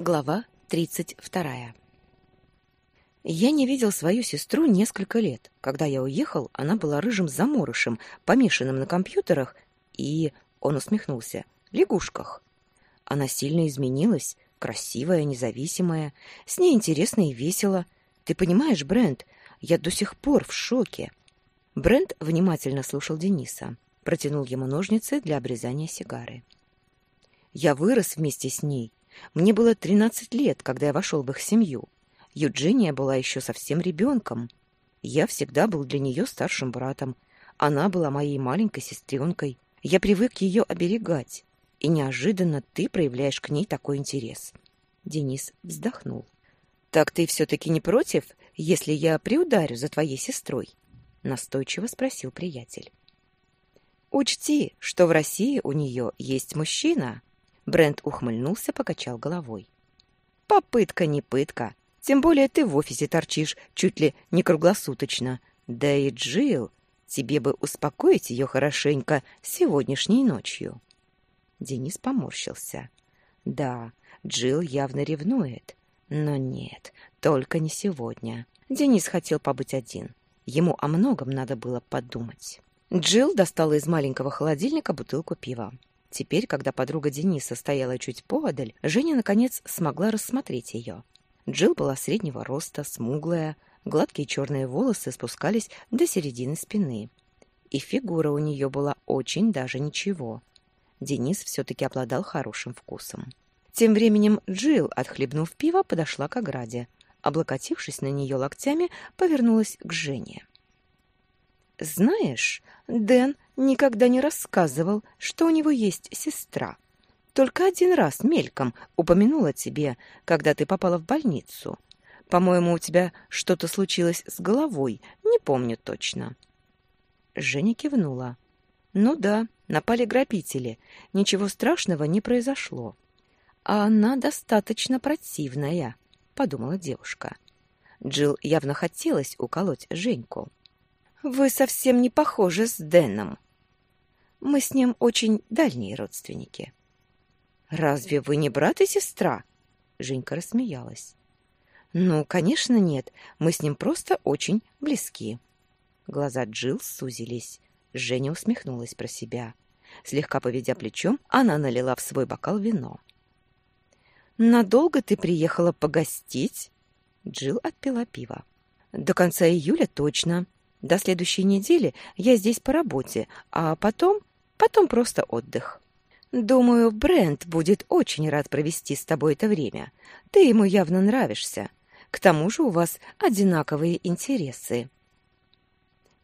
Глава тридцать вторая. Я не видел свою сестру несколько лет. Когда я уехал, она была рыжим заморышем, помешанным на компьютерах и, он усмехнулся, лягушках. Она сильно изменилась, красивая, независимая, с ней интересно и весело. Ты понимаешь, Брент, я до сих пор в шоке. Брент внимательно слушал Дениса, протянул ему ножницы для обрезания сигары. Я вырос вместе с ней. Мне было тринадцать лет, когда я вошел в их семью. Юджиния была еще совсем ребенком. Я всегда был для нее старшим братом. Она была моей маленькой сестренкой. Я привык ее оберегать. И неожиданно ты проявляешь к ней такой интерес. Денис вздохнул. «Так ты все-таки не против, если я приударю за твоей сестрой?» Настойчиво спросил приятель. «Учти, что в России у нее есть мужчина». Брент ухмыльнулся, покачал головой. «Попытка не пытка. Тем более ты в офисе торчишь чуть ли не круглосуточно. Да и Джилл, тебе бы успокоить ее хорошенько сегодняшней ночью. Денис поморщился. Да, Джилл явно ревнует. Но нет, только не сегодня. Денис хотел побыть один. Ему о многом надо было подумать. Джилл достала из маленького холодильника бутылку пива. Теперь, когда подруга Дениса стояла чуть поодаль, Женя, наконец, смогла рассмотреть ее. Джилл была среднего роста, смуглая, гладкие черные волосы спускались до середины спины. И фигура у нее была очень даже ничего. Денис все-таки обладал хорошим вкусом. Тем временем Джилл, отхлебнув пиво, подошла к ограде. Облокотившись на нее локтями, повернулась к Жене. «Знаешь, Дэн никогда не рассказывал, что у него есть сестра», только один раз мельком упомянула тебе, когда ты попала в больницу. По-моему, у тебя что-то случилось с головой, не помню точно. Женя кивнула. Ну да, напали грабители. Ничего страшного не произошло. А она достаточно противная, подумала девушка. Джилл явно хотелось уколоть Женьку. Вы совсем не похожи с Дэном. Мы с ним очень дальние родственники. «Разве вы не брат и сестра?» Женька рассмеялась. «Ну, конечно, нет. Мы с ним просто очень близки». Глаза Джил сузились. Женя усмехнулась про себя. Слегка поведя плечом, она налила в свой бокал вино. «Надолго ты приехала погостить?» Джил отпила пиво. «До конца июля точно. До следующей недели я здесь по работе, а потом... потом просто отдых». Думаю, Брент будет очень рад провести с тобой это время. Ты ему явно нравишься. К тому же у вас одинаковые интересы.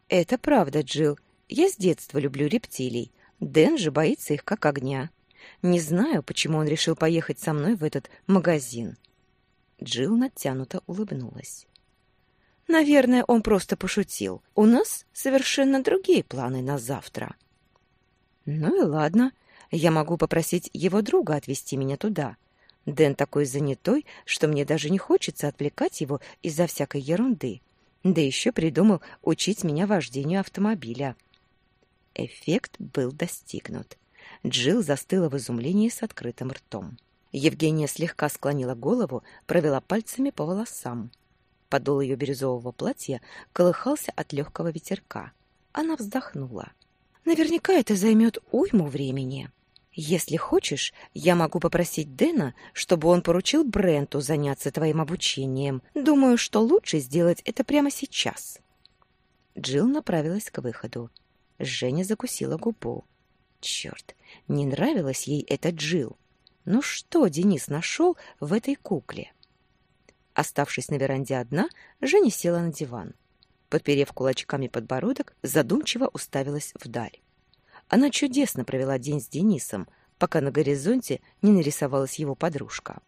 Это правда, Джил. Я с детства люблю рептилий. Дэн же боится их как огня. Не знаю, почему он решил поехать со мной в этот магазин. Джил натянуто улыбнулась. Наверное, он просто пошутил. У нас совершенно другие планы на завтра. Ну и ладно. Я могу попросить его друга отвезти меня туда. Дэн такой занятой, что мне даже не хочется отвлекать его из-за всякой ерунды. Да еще придумал учить меня вождению автомобиля. Эффект был достигнут. Джилл застыла в изумлении с открытым ртом. Евгения слегка склонила голову, провела пальцами по волосам. Подол ее бирюзового платья колыхался от легкого ветерка. Она вздохнула. «Наверняка это займет уйму времени». Если хочешь, я могу попросить Дэна, чтобы он поручил Бренту заняться твоим обучением. Думаю, что лучше сделать это прямо сейчас. Джилл направилась к выходу. Женя закусила губу. Черт, не нравилась ей эта Джилл. Ну что Денис нашел в этой кукле? Оставшись на веранде одна, Женя села на диван. Подперев кулачками подбородок, задумчиво уставилась вдаль. Она чудесно провела день с Денисом, пока на горизонте не нарисовалась его подружка.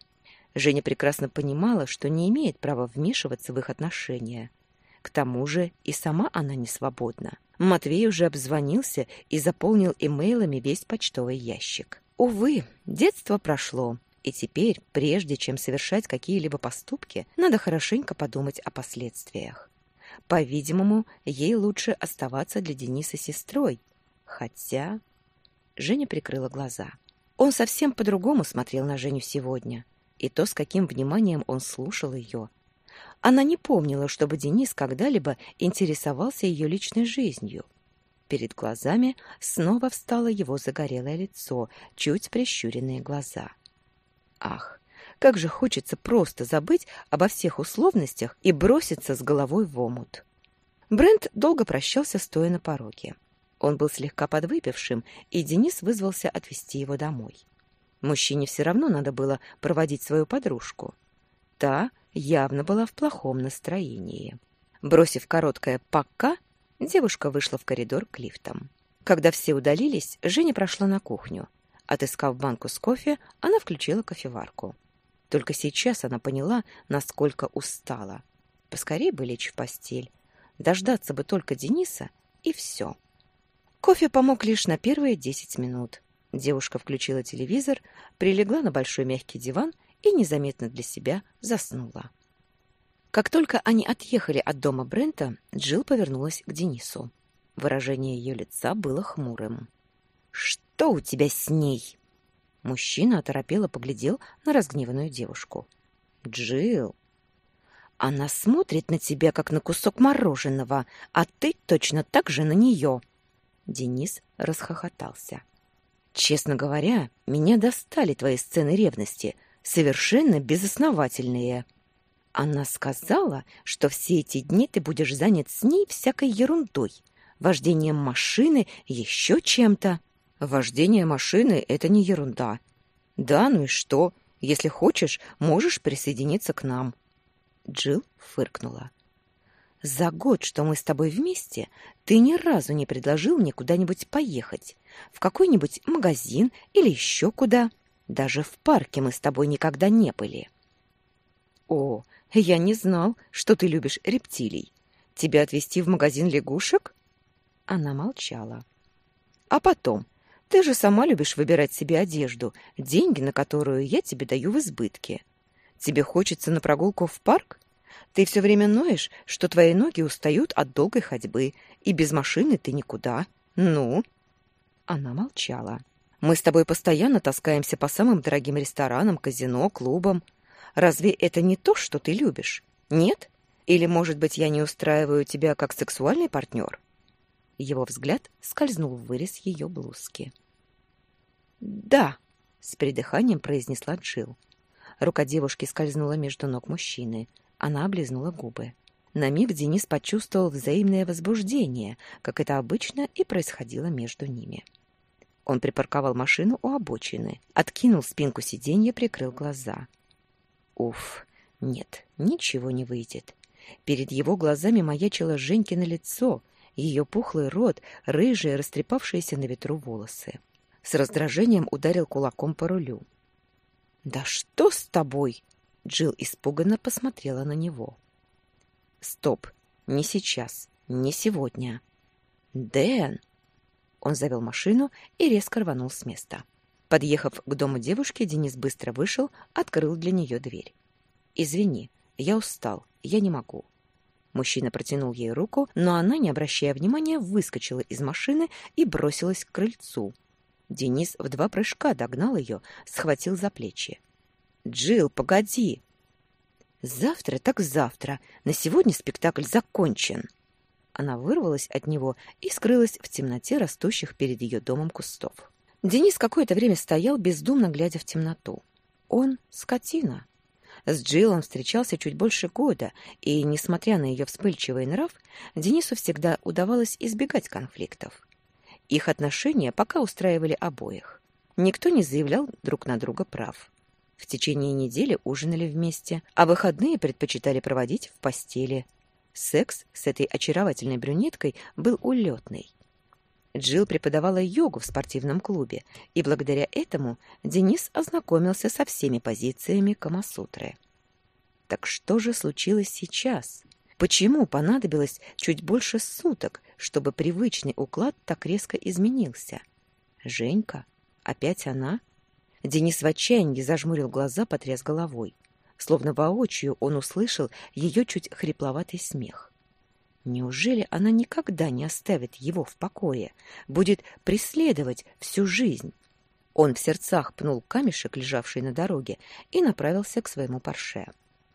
Женя прекрасно понимала, что не имеет права вмешиваться в их отношения. К тому же и сама она не свободна. Матвей уже обзвонился и заполнил имейлами весь почтовый ящик. Увы, детство прошло, и теперь, прежде чем совершать какие-либо поступки, надо хорошенько подумать о последствиях. По-видимому, ей лучше оставаться для Дениса сестрой, Хотя... Женя прикрыла глаза. Он совсем по-другому смотрел на Женю сегодня. и то, с каким вниманием он слушал ее. Она не помнила, чтобы Денис когда-либо интересовался ее личной жизнью. Перед глазами снова встало его загорелое лицо, чуть прищуренные глаза. Ах, как же хочется просто забыть обо всех условностях и броситься с головой в омут. Брент долго прощался, стоя на пороге. Он был слегка подвыпившим, и Денис вызвался отвезти его домой. Мужчине все равно надо было проводить свою подружку. Та явно была в плохом настроении. Бросив короткое «пока», девушка вышла в коридор к лифтам. Когда все удалились, Женя прошла на кухню. Отыскав банку с кофе, она включила кофеварку. Только сейчас она поняла, насколько устала. Поскорей бы лечь в постель. Дождаться бы только Дениса, и все. Кофе помог лишь на первые десять минут. Девушка включила телевизор, прилегла на большой мягкий диван и незаметно для себя заснула. Как только они отъехали от дома Брента, Джилл повернулась к Денису. Выражение ее лица было хмурым. «Что у тебя с ней?» Мужчина оторопело поглядел на разгневанную девушку. «Джилл!» «Она смотрит на тебя, как на кусок мороженого, а ты точно так же на нее!» Денис расхохотался. «Честно говоря, меня достали твои сцены ревности, совершенно безосновательные. Она сказала, что все эти дни ты будешь занят с ней всякой ерундой, вождением машины, еще чем-то». Вождение машины — это не ерунда. Да, ну и что? Если хочешь, можешь присоединиться к нам. Джилл фыркнула. За год, что мы с тобой вместе, ты ни разу не предложил мне куда-нибудь поехать. В какой-нибудь магазин или еще куда. Даже в парке мы с тобой никогда не были. О, я не знал, что ты любишь рептилий. Тебя отвезти в магазин лягушек? Она молчала. А потом, ты же сама любишь выбирать себе одежду, деньги на которую я тебе даю в избытке. Тебе хочется на прогулку в парк? Ты все время ноешь, что твои ноги устают от долгой ходьбы, и без машины ты никуда. Ну?» Она молчала. «Мы с тобой постоянно таскаемся по самым дорогим ресторанам, казино, клубам. Разве это не то, что ты любишь? Нет? Или, может быть, я не устраиваю тебя как сексуальный партнер?» Его взгляд скользнул в вырез ее блузки. «Да», — с придыханием произнесла Джил. Рука девушки скользнула между ног мужчины. Она облизнула губы. На миг Денис почувствовал взаимное возбуждение, как это обычно и происходило между ними. Он припарковал машину у обочины, откинул спинку сиденья, прикрыл глаза. Уф, нет, ничего не выйдет. Перед его глазами маячило Женькино лицо, ее пухлый рот, рыжие, растрепавшиеся на ветру волосы. С раздражением ударил кулаком по рулю. «Да что с тобой?» Джилл испуганно посмотрела на него. «Стоп! Не сейчас, не сегодня!» «Дэн!» Он завел машину и резко рванул с места. Подъехав к дому девушки, Денис быстро вышел, открыл для нее дверь. «Извини, я устал, я не могу. Мужчина протянул ей руку, но она, не обращая внимания, выскочила из машины и бросилась к крыльцу. Денис в два прыжка догнал ее, схватил за плечи. «Джилл, погоди!» «Завтра так завтра. На сегодня спектакль закончен». Она вырвалась от него и скрылась в темноте растущих перед ее домом кустов. Денис какое-то время стоял, бездумно глядя в темноту. Он — скотина. С Джилл он встречался чуть больше года, и, несмотря на ее вспыльчивый нрав, Денису всегда удавалось избегать конфликтов. Их отношения пока устраивали обоих. Никто не заявлял друг на друга прав. В течение недели ужинали вместе, а выходные предпочитали проводить в постели. Секс с этой очаровательной брюнеткой был улетный. Джилл преподавала йогу в спортивном клубе, и благодаря этому Денис ознакомился со всеми позициями Камасутры. Так что же случилось сейчас? Почему понадобилось чуть больше суток, чтобы привычный уклад так резко изменился? Женька? Опять она? Денис в отчаянии зажмурил глаза, потряс головой. Словно воочию он услышал ее чуть хрипловатый смех. Неужели она никогда не оставит его в покое, будет преследовать всю жизнь? Он в сердцах пнул камешек, лежавший на дороге, и направился к своему парше.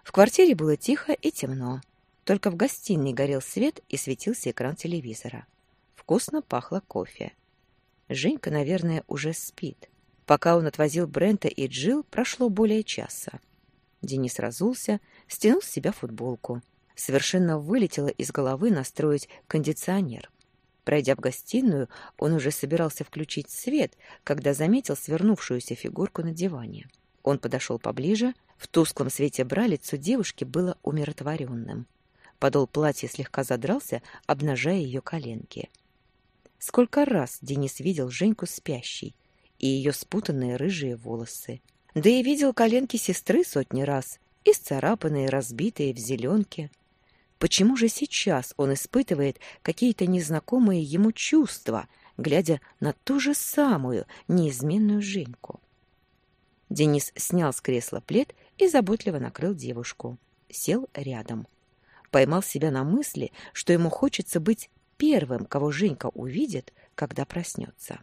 В квартире было тихо и темно. Только в гостиной горел свет и светился экран телевизора. Вкусно пахло кофе. Женька, наверное, уже спит. Пока он отвозил Брента и Джил, прошло более часа. Денис разулся, стянул с себя футболку. Совершенно вылетело из головы настроить кондиционер. Пройдя в гостиную, он уже собирался включить свет, когда заметил свернувшуюся фигурку на диване. Он подошел поближе. В тусклом свете бра лицо девушки было умиротворенным. Подол платья слегка задрался, обнажая ее коленки. Сколько раз Денис видел Женьку спящей и ее спутанные рыжие волосы. Да и видел коленки сестры сотни раз, исцарапанные, разбитые в зеленке. Почему же сейчас он испытывает какие-то незнакомые ему чувства, глядя на ту же самую неизменную Женьку? Денис снял с кресла плед и заботливо накрыл девушку. Сел рядом. Поймал себя на мысли, что ему хочется быть первым, кого Женька увидит, когда проснется.